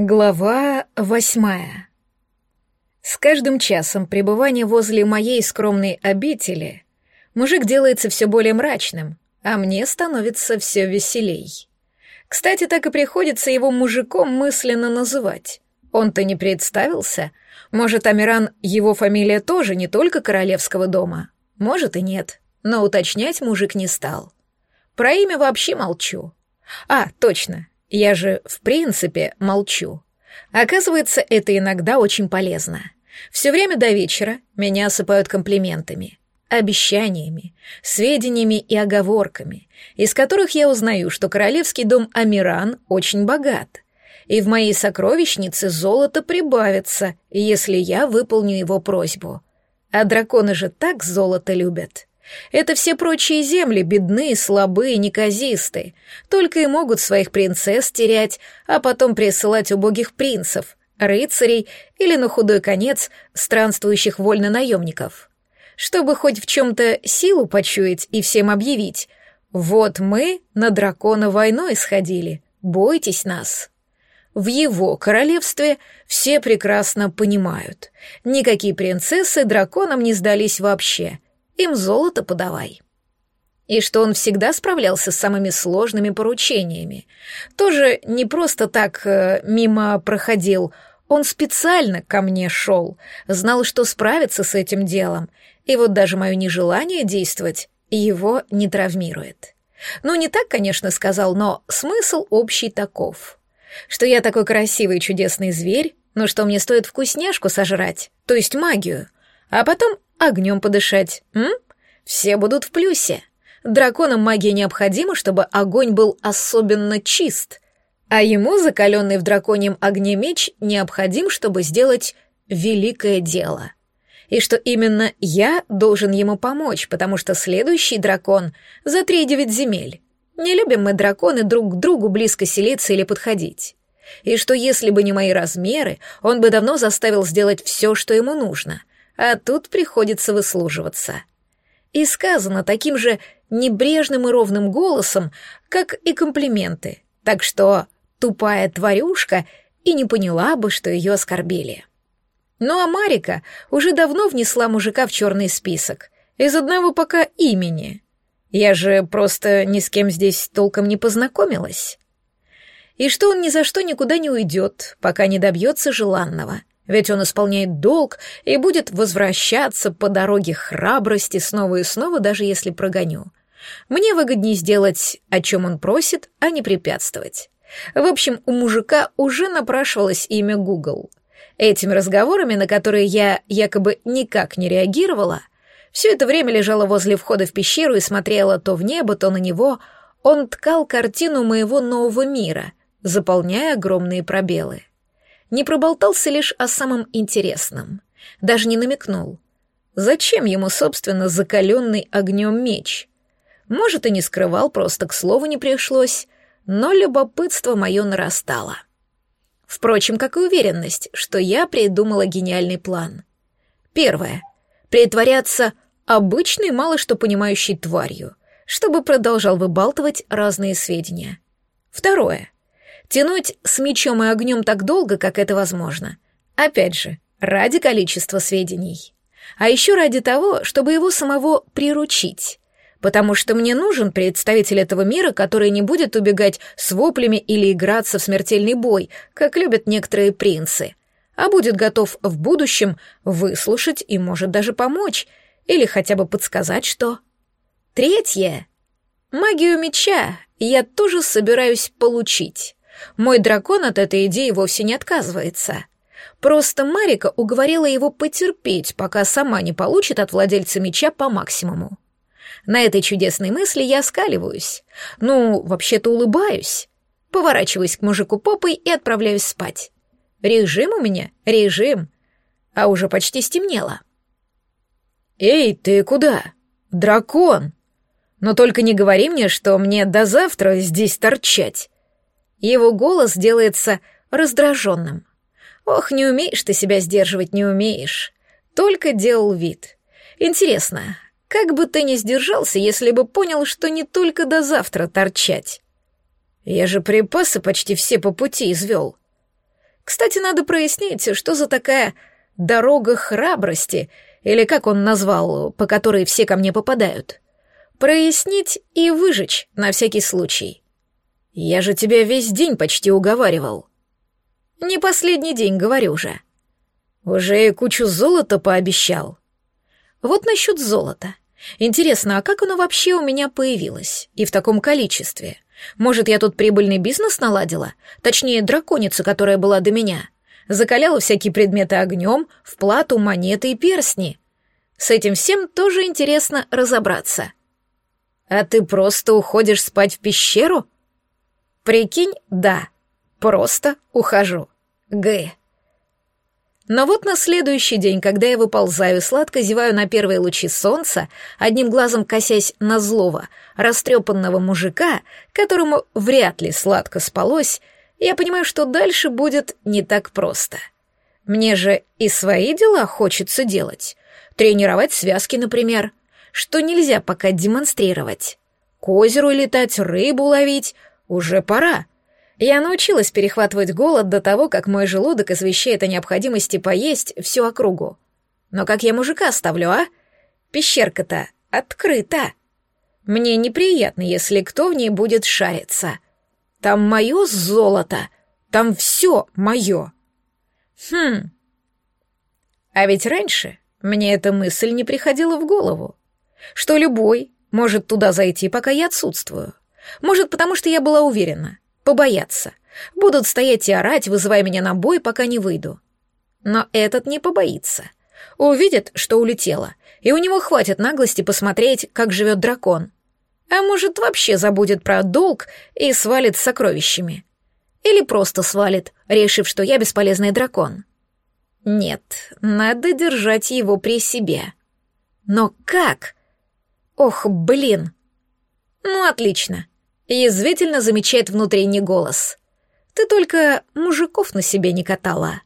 Глава восьмая. С каждым часом пребывания возле моей скромной обители мужик делается все более мрачным, а мне становится все веселей. Кстати, так и приходится его мужиком мысленно называть. Он-то не представился. Может, Амиран, его фамилия тоже не только королевского дома? Может и нет, но уточнять мужик не стал. Про имя вообще молчу. А, точно, я же, в принципе, молчу. Оказывается, это иногда очень полезно. Все время до вечера меня осыпают комплиментами, обещаниями, сведениями и оговорками, из которых я узнаю, что королевский дом Амиран очень богат, и в моей сокровищнице золото прибавится, если я выполню его просьбу. А драконы же так золото любят. Это все прочие земли бедны, слабые, неказисты, только и могут своих принцесс терять, а потом присылать убогих принцев, рыцарей или, на худой конец, странствующих вольно-наемников. Чтобы хоть в чем-то силу почуять и всем объявить, вот мы на дракона войной сходили, бойтесь нас. В его королевстве все прекрасно понимают, никакие принцессы драконам не сдались вообще — им золото подавай. И что он всегда справлялся с самыми сложными поручениями. Тоже не просто так э, мимо проходил, он специально ко мне шел, знал, что справится с этим делом, и вот даже мое нежелание действовать его не травмирует. Ну, не так, конечно, сказал, но смысл общий таков. Что я такой красивый чудесный зверь, но что мне стоит вкусняшку сожрать, то есть магию, а потом огнем подышать, м? Все будут в плюсе. Драконам магия необходима, чтобы огонь был особенно чист, а ему, закаленный в драконьем огне меч, необходим, чтобы сделать великое дело. И что именно я должен ему помочь, потому что следующий дракон за три девять земель. Не любим мы драконы друг к другу близко селиться или подходить. И что если бы не мои размеры, он бы давно заставил сделать все, что ему нужно а тут приходится выслуживаться. И сказано таким же небрежным и ровным голосом, как и комплименты, так что тупая тварюшка и не поняла бы, что ее оскорбили. Ну а Марика уже давно внесла мужика в черный список, из одного пока имени. Я же просто ни с кем здесь толком не познакомилась. И что он ни за что никуда не уйдет, пока не добьется желанного — ведь он исполняет долг и будет возвращаться по дороге храбрости снова и снова, даже если прогоню. Мне выгоднее сделать, о чем он просит, а не препятствовать. В общем, у мужика уже напрашивалось имя Google. Этими разговорами, на которые я якобы никак не реагировала, все это время лежала возле входа в пещеру и смотрела то в небо, то на него, он ткал картину моего нового мира, заполняя огромные пробелы не проболтался лишь о самом интересном, даже не намекнул. Зачем ему, собственно, закаленный огнем меч? Может, и не скрывал, просто к слову не пришлось, но любопытство мое нарастало. Впрочем, как и уверенность, что я придумала гениальный план. Первое. Притворяться обычной, мало что понимающей тварью, чтобы продолжал выбалтывать разные сведения. Второе. Тянуть с мечом и огнем так долго, как это возможно. Опять же, ради количества сведений. А еще ради того, чтобы его самого приручить. Потому что мне нужен представитель этого мира, который не будет убегать с воплями или играться в смертельный бой, как любят некоторые принцы, а будет готов в будущем выслушать и может даже помочь, или хотя бы подсказать, что. Третье. Магию меча я тоже собираюсь получить. Мой дракон от этой идеи вовсе не отказывается. Просто Марика уговорила его потерпеть, пока сама не получит от владельца меча по максимуму. На этой чудесной мысли я скаливаюсь. Ну, вообще-то улыбаюсь. Поворачиваюсь к мужику попой и отправляюсь спать. Режим у меня, режим. А уже почти стемнело. «Эй, ты куда? Дракон! Но только не говори мне, что мне до завтра здесь торчать. Его голос делается раздраженным. «Ох, не умеешь ты себя сдерживать, не умеешь. Только делал вид. Интересно, как бы ты не сдержался, если бы понял, что не только до завтра торчать? Я же припасы почти все по пути извел». Кстати, надо прояснить, что за такая дорога храбрости, или как он назвал, по которой все ко мне попадают. Прояснить и выжечь на всякий случай. Я же тебя весь день почти уговаривал. Не последний день, говорю же. Уже кучу золота пообещал. Вот насчет золота. Интересно, а как оно вообще у меня появилось? И в таком количестве? Может, я тут прибыльный бизнес наладила? Точнее, драконица, которая была до меня. Закаляла всякие предметы огнем, в плату монеты и перстни. С этим всем тоже интересно разобраться. А ты просто уходишь спать в пещеру? Прикинь, да, просто ухожу. Г. Но вот на следующий день, когда я выползаю, сладко зеваю на первые лучи солнца, одним глазом косясь на злого, растрепанного мужика, которому вряд ли сладко спалось, я понимаю, что дальше будет не так просто. Мне же и свои дела хочется делать. Тренировать связки, например, что нельзя пока демонстрировать. К озеру летать, рыбу ловить уже пора. Я научилась перехватывать голод до того, как мой желудок извещает о необходимости поесть всю округу. Но как я мужика оставлю, а? Пещерка-то открыта. Мне неприятно, если кто в ней будет шариться. Там мое золото, там все мое. Хм. А ведь раньше мне эта мысль не приходила в голову, что любой может туда зайти, пока я отсутствую. Может, потому что я была уверена — Побоятся. Будут стоять и орать, вызывая меня на бой, пока не выйду. Но этот не побоится. Увидит, что улетела, и у него хватит наглости посмотреть, как живет дракон. А может, вообще забудет про долг и свалит с сокровищами. Или просто свалит, решив, что я бесполезный дракон. Нет, надо держать его при себе. Но как? Ох, блин. Ну, отлично. Язвительно замечает внутренний голос. «Ты только мужиков на себе не катала».